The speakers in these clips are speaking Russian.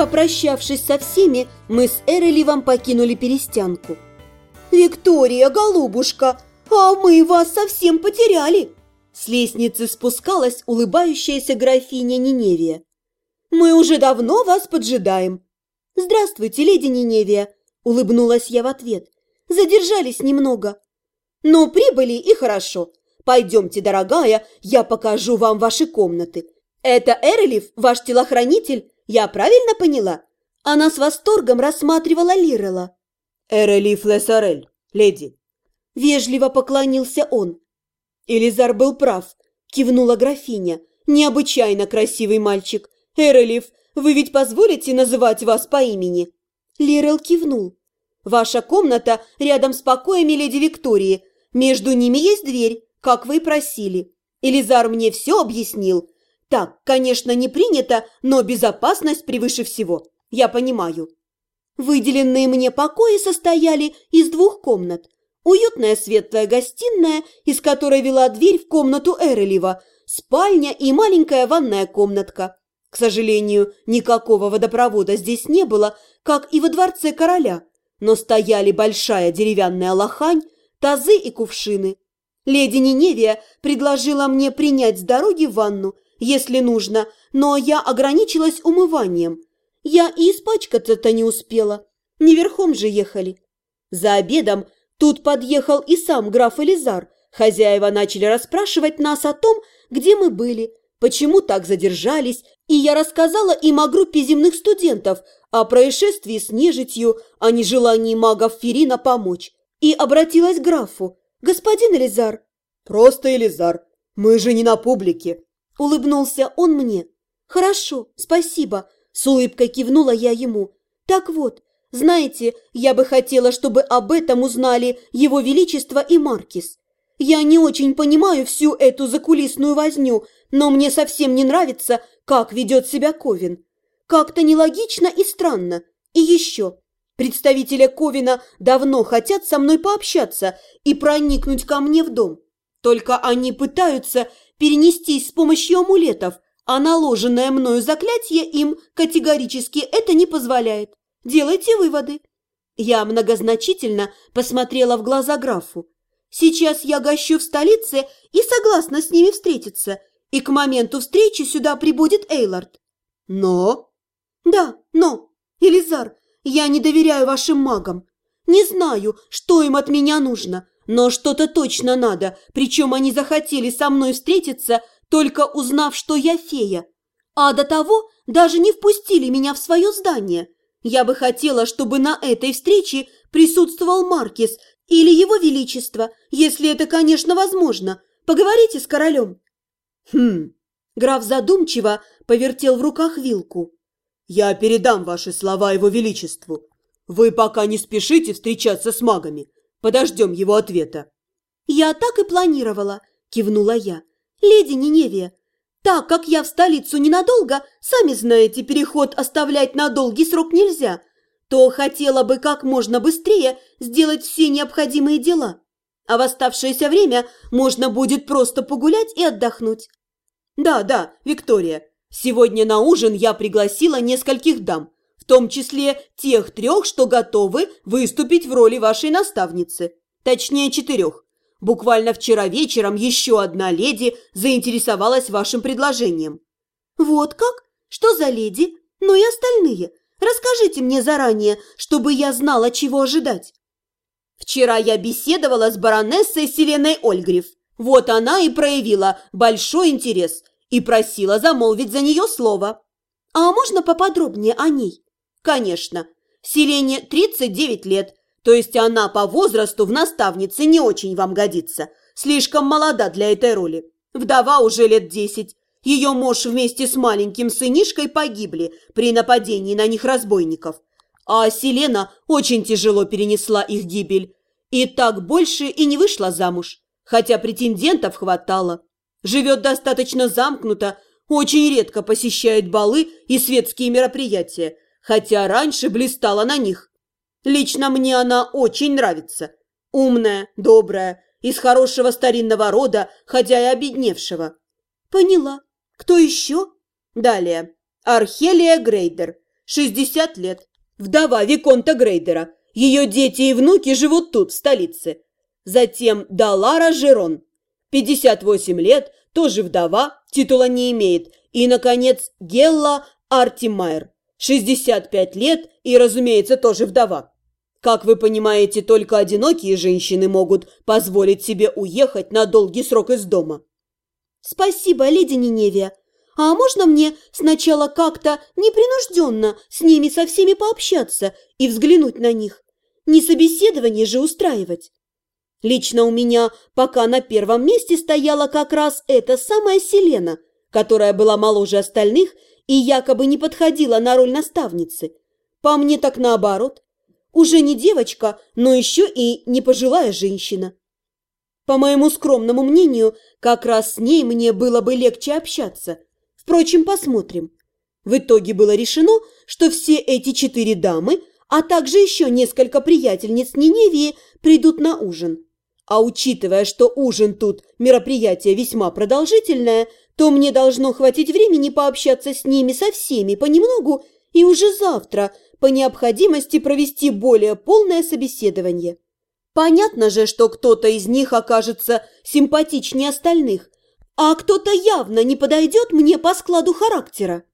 Попрощавшись со всеми, мы с Эреливом покинули перестянку. «Виктория, голубушка, а мы вас совсем потеряли!» С лестницы спускалась улыбающаяся графиня Ниневия. «Мы уже давно вас поджидаем». «Здравствуйте, леди Ниневия», – улыбнулась я в ответ. «Задержались немного». «Но прибыли и хорошо. Пойдемте, дорогая, я покажу вам ваши комнаты. Это Эрелев, ваш телохранитель, я правильно поняла?» Она с восторгом рассматривала Лирела. «Эрелиф Лесарель, леди». Вежливо поклонился он. Элизар был прав, кивнула графиня. Необычайно красивый мальчик. Эрелиф, вы ведь позволите называть вас по имени? Лирел кивнул. Ваша комната рядом с покоями леди Виктории. Между ними есть дверь, как вы и просили. Элизар мне все объяснил. Так, конечно, не принято, но безопасность превыше всего. Я понимаю. Выделенные мне покои состояли из двух комнат – Уютная светлая гостиная, из которой вела дверь в комнату Эрелева, спальня и маленькая ванная комнатка. К сожалению, никакого водопровода здесь не было, как и во дворце короля, но стояли большая деревянная лохань, тазы и кувшины. Леди Ниневия предложила мне принять с дороги ванну, если нужно, но я ограничилась умыванием. Я и испачкаться-то не успела, не верхом же ехали. За обедом Тут подъехал и сам граф Элизар. Хозяева начали расспрашивать нас о том, где мы были, почему так задержались, и я рассказала им о группе земных студентов, о происшествии с нежитью, о нежелании магов Ферина помочь. И обратилась к графу. «Господин Элизар». «Просто Элизар. Мы же не на публике». Улыбнулся он мне. «Хорошо, спасибо», – с улыбкой кивнула я ему. «Так вот, знаете, я бы хотела, чтобы об этом узнали Его Величество и Маркис. Я не очень понимаю всю эту закулисную возню, но мне совсем не нравится, как ведет себя Ковин. Как-то нелогично и странно. И еще. Представители Ковина давно хотят со мной пообщаться и проникнуть ко мне в дом. Только они пытаются перенестись с помощью амулетов, а наложенное мною заклятие им категорически это не позволяет. Делайте выводы. Я многозначительно посмотрела в глаза графу. Сейчас я гощу в столице и согласна с ними встретиться, и к моменту встречи сюда прибудет Эйлард. Но? Да, но. Элизар, я не доверяю вашим магам. Не знаю, что им от меня нужно, но что-то точно надо, причем они захотели со мной встретиться, только узнав, что я фея. А до того даже не впустили меня в свое здание – я бы хотела, чтобы на этой встрече присутствовал Маркис или его величество, если это, конечно, возможно. Поговорите с королем». «Хм...» Граф задумчиво повертел в руках вилку. «Я передам ваши слова его величеству. Вы пока не спешите встречаться с магами. Подождем его ответа». «Я так и планировала», – кивнула я. «Леди Ниневия, так как я в столицу ненадолго, сами знаете, переход оставлять на долгий срок нельзя, то хотела бы как можно быстрее сделать все необходимые дела. А в оставшееся время можно будет просто погулять и отдохнуть. Да, да, Виктория, сегодня на ужин я пригласила нескольких дам, в том числе тех трех, что готовы выступить в роли вашей наставницы. Точнее, четырех. Буквально вчера вечером еще одна леди заинтересовалась вашим предложением». «Вот как? Что за леди? Ну и остальные. Расскажите мне заранее, чтобы я знала, чего ожидать». «Вчера я беседовала с баронессой Селеной Ольгриф. Вот она и проявила большой интерес и просила замолвить за нее слово». «А можно поподробнее о ней?» «Конечно. Селене 39 лет, то есть она по возрасту в наставнице не очень вам годится. Слишком молода для этой роли. Вдова уже лет десять. Ее муж вместе с маленьким сынишкой погибли при нападении на них разбойников. А Селена очень тяжело перенесла их гибель. И так больше и не вышла замуж. Хотя претендентов хватало. Живет достаточно замкнуто, очень редко посещает балы и светские мероприятия, хотя раньше блистала на них. Лично мне она очень нравится. Умная, добрая, из хорошего старинного рода, хотя и обедневшего. Поняла. Кто еще? Далее. Архелия Грейдер. 60 лет. Вдова Виконта Грейдера. Ее дети и внуки живут тут, в столице. Затем Далара Жерон. 58 лет, тоже вдова, титула не имеет. И, наконец, Гелла Артимайер. 65 лет и, разумеется, тоже вдова. Как вы понимаете, только одинокие женщины могут позволить себе уехать на долгий срок из дома. Спасибо, леди Ниневия. А можно мне сначала как-то непринужденно с ними со всеми пообщаться и взглянуть на них? Не собеседование же устраивать. Лично у меня пока на первом месте стояла как раз эта самая Селена, которая была моложе остальных и якобы не подходила на роль наставницы. По мне так наоборот. Уже не девочка, но еще и не пожилая женщина. По моему скромному мнению, как раз с ней мне было бы легче общаться. Впрочем, посмотрим. В итоге было решено, что все эти четыре дамы, а также еще несколько приятельниц Ниневии придут на ужин. А учитывая, что ужин тут мероприятие весьма продолжительное, то мне должно хватить времени пообщаться с ними со всеми понемногу и уже завтра по необходимости провести более полное собеседование. Понятно же, что кто-то из них окажется симпатичнее остальных, а кто-то явно не подойдет мне по складу характера.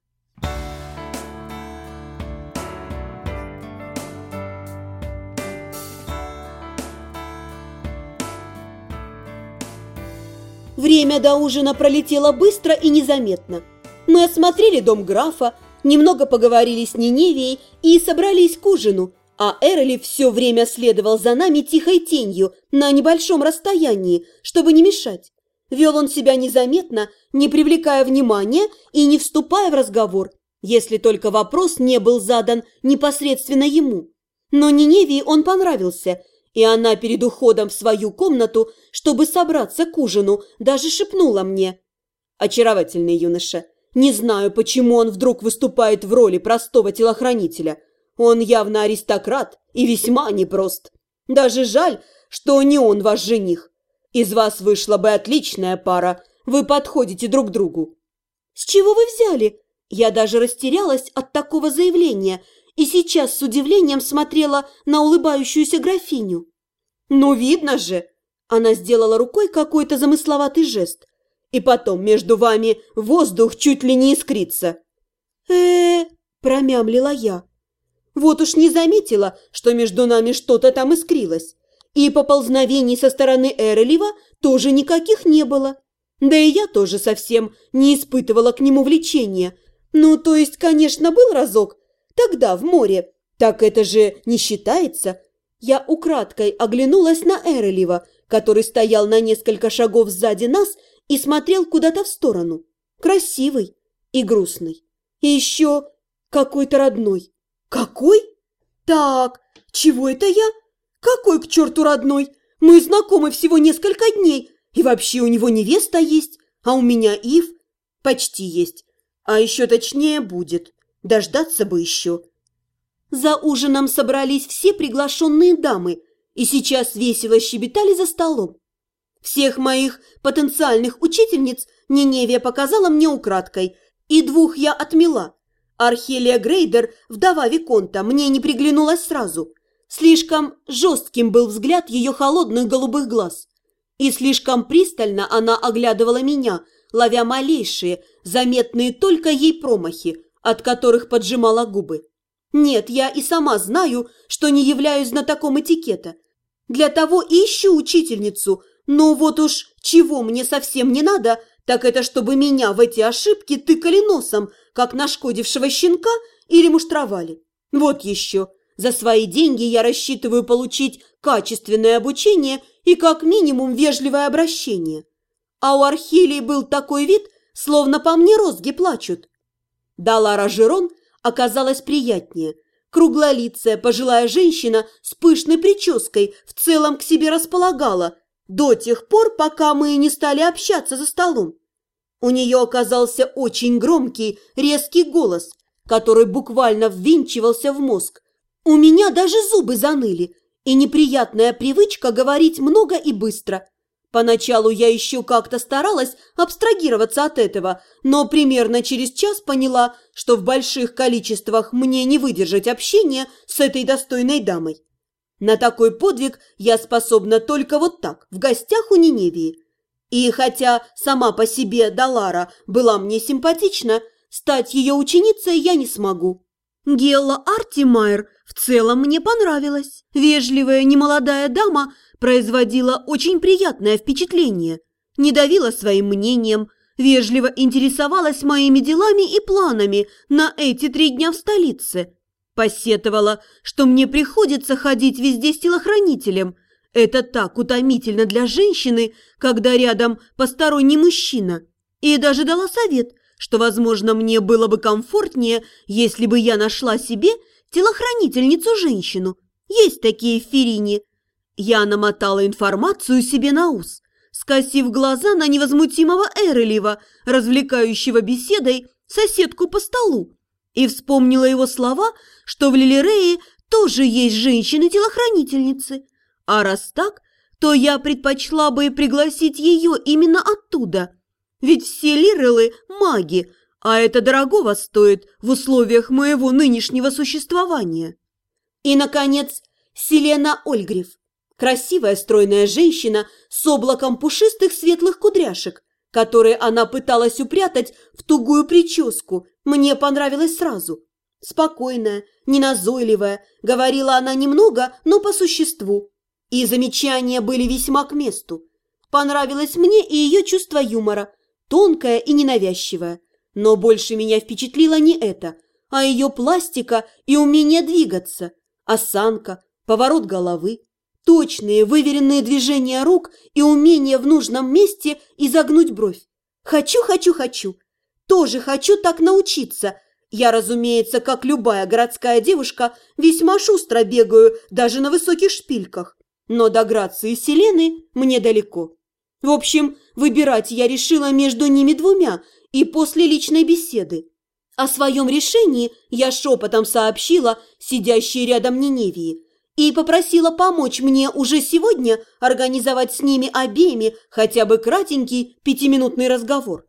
Время до ужина пролетело быстро и незаметно. Мы осмотрели дом графа, немного поговорили с Ниневией и собрались к ужину, а Эрли все время следовал за нами тихой тенью на небольшом расстоянии, чтобы не мешать. Вел он себя незаметно, не привлекая внимания и не вступая в разговор, если только вопрос не был задан непосредственно ему. Но Ниневии он понравился, и она перед уходом в свою комнату, чтобы собраться к ужину, даже шепнула мне. «Очаровательный юноша, не знаю, почему он вдруг выступает в роли простого телохранителя. Он явно аристократ и весьма непрост. Даже жаль, что не он ваш жених. Из вас вышла бы отличная пара. Вы подходите друг другу». «С чего вы взяли?» Я даже растерялась от такого заявления и сейчас с удивлением смотрела на улыбающуюся графиню. «Ну, видно же!» Она сделала рукой какой-то замысловатый жест. И потом между вами воздух чуть ли не искрится. э, -э промямлила я. Вот уж не заметила, что между нами что-то там искрилось. И поползновений со стороны Эрелева тоже никаких не было. Да и я тоже совсем не испытывала к нему влечения. Ну, то есть, конечно, был разок. Тогда, в море. Так это же не считается. Я украдкой оглянулась на Эрелева, который стоял на несколько шагов сзади нас и смотрел куда-то в сторону. Красивый и грустный. И еще какой-то родной. Какой? Так, чего это я? Какой к черту родной? Мы знакомы всего несколько дней, и вообще у него невеста есть, а у меня Ив почти есть. А еще точнее будет. Дождаться бы еще. За ужином собрались все приглашенные дамы и сейчас весело щебетали за столом. Всех моих потенциальных учительниц Ниневия показала мне украдкой, и двух я отмела. Архелия Грейдер, вдова Виконта, мне не приглянулась сразу. Слишком жестким был взгляд ее холодных голубых глаз. И слишком пристально она оглядывала меня, ловя малейшие, заметные только ей промахи, от которых поджимала губы. Нет, я и сама знаю, что не являюсь знатоком этикета. Для того и ищу учительницу – но вот уж чего мне совсем не надо, так это чтобы меня в эти ошибки тыкали носом, как нашкодившего щенка или муштровали. Вот еще. За свои деньги я рассчитываю получить качественное обучение и как минимум вежливое обращение. А у Архилии был такой вид, словно по мне розги плачут. Далара Жирон оказалась приятнее. Круглолицая пожилая женщина с пышной прической в целом к себе располагала – до тех пор, пока мы не стали общаться за столом. У нее оказался очень громкий, резкий голос, который буквально ввинчивался в мозг. У меня даже зубы заныли, и неприятная привычка говорить много и быстро. Поначалу я еще как-то старалась абстрагироваться от этого, но примерно через час поняла, что в больших количествах мне не выдержать общения с этой достойной дамой. На такой подвиг я способна только вот так, в гостях у Ниневии. И хотя сама по себе Далара была мне симпатична, стать ее ученицей я не смогу. Гелла Артимайер в целом мне понравилась. Вежливая немолодая дама производила очень приятное впечатление. Не давила своим мнением, вежливо интересовалась моими делами и планами на эти три дня в столице. Посетовала, что мне приходится ходить везде с телохранителем. Это так утомительно для женщины, когда рядом посторонний мужчина. И даже дала совет – что, возможно, мне было бы комфортнее, если бы я нашла себе телохранительницу-женщину. Есть такие в Ферине. Я намотала информацию себе на ус, скосив глаза на невозмутимого Эрелева, развлекающего беседой соседку по столу, и вспомнила его слова, что в Лилирее тоже есть женщины-телохранительницы. А раз так, то я предпочла бы пригласить ее именно оттуда – ведь все лирелы – маги, а это дорогого стоит в условиях моего нынешнего существования. И, наконец, Селена Ольгриф. Красивая стройная женщина с облаком пушистых светлых кудряшек, которые она пыталась упрятать в тугую прическу, мне понравилось сразу. Спокойная, неназойливая, говорила она немного, но по существу. И замечания были весьма к месту. Понравилось мне и ее чувство юмора, тонкая и ненавязчивая. Но больше меня впечатлило не это, а ее пластика и умение двигаться, осанка, поворот головы, точные выверенные движения рук и умение в нужном месте изогнуть бровь. Хочу, хочу, хочу. Тоже хочу так научиться. Я, разумеется, как любая городская девушка, весьма шустро бегаю даже на высоких шпильках. Но до грации Селены мне далеко. В общем, выбирать я решила между ними двумя и после личной беседы. О своем решении я шепотом сообщила сидящей рядом Ниневии и попросила помочь мне уже сегодня организовать с ними обеими хотя бы кратенький пятиминутный разговор.